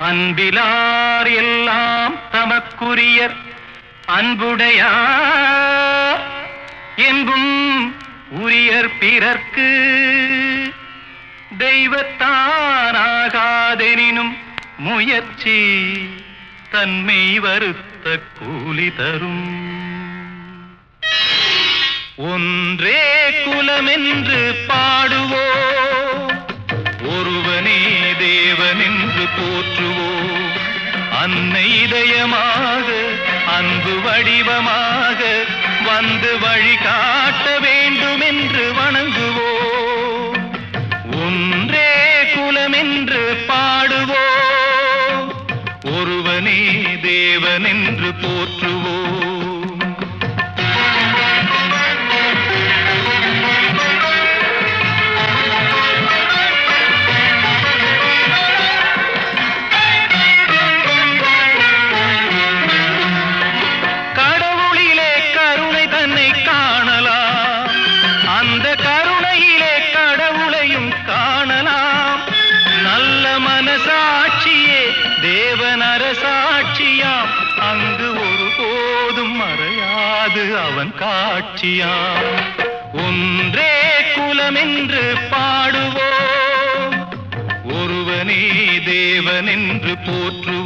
அன்பிலார் எல்லாம் தமக்குரியர் அன்புடையார் என்பும் உரியர் பிறர்க்கு. தெய்வத்தானாகாதெனினும் முயற்சி தன்மை வருத்த கூலி தரும். ஒன்றே குலமென்று பாடுவோம். தேவனென்று போற்றுவோம். அன்னை இதயமாக அன்பு வடிவமாக வந்து வழிகாட்ட வேண்டும் என்று வணங்குவோம். ஒன்றே குலமென்று பாடுவோம். ஒருவனே தேவனென்று போற்றுவோம். மனசாட்சியே தேவன் அரசாட்சியாம் அங்கு ஒருபோதும் மறையாது அவன் காட்சியாம். ஒன்றே குலமென்று பாடுவோம். ஒருவனே தேவன் என்று போற்று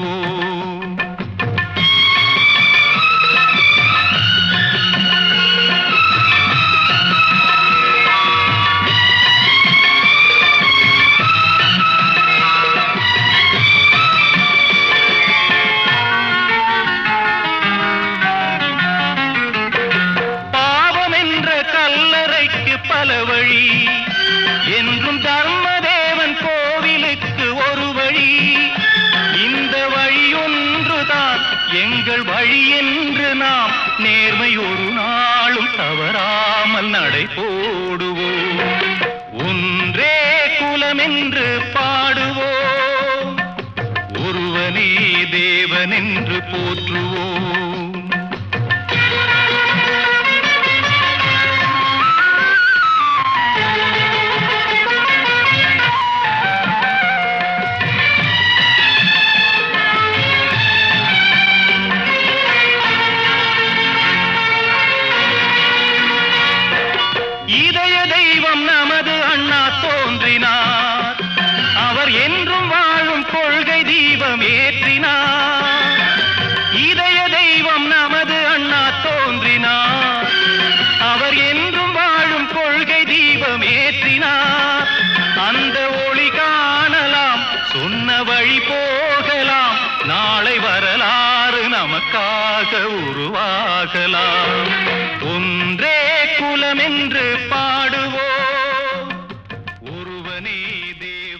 எங்கள் வழி என்று நாம் நேர்மை ஒரு நாளும் தவறாமல் நடை போடுவோம். ஒன்றே குலம் என்று பாடுவோம். ஒருவனே தேவன் என்று போற்றுவோம். வழி போகலாம். நாளை வரலாறு நமக்காக உருவாகலாம். ஒன்றே குலமென்று பாடுவோம். ஒருவனே தேவ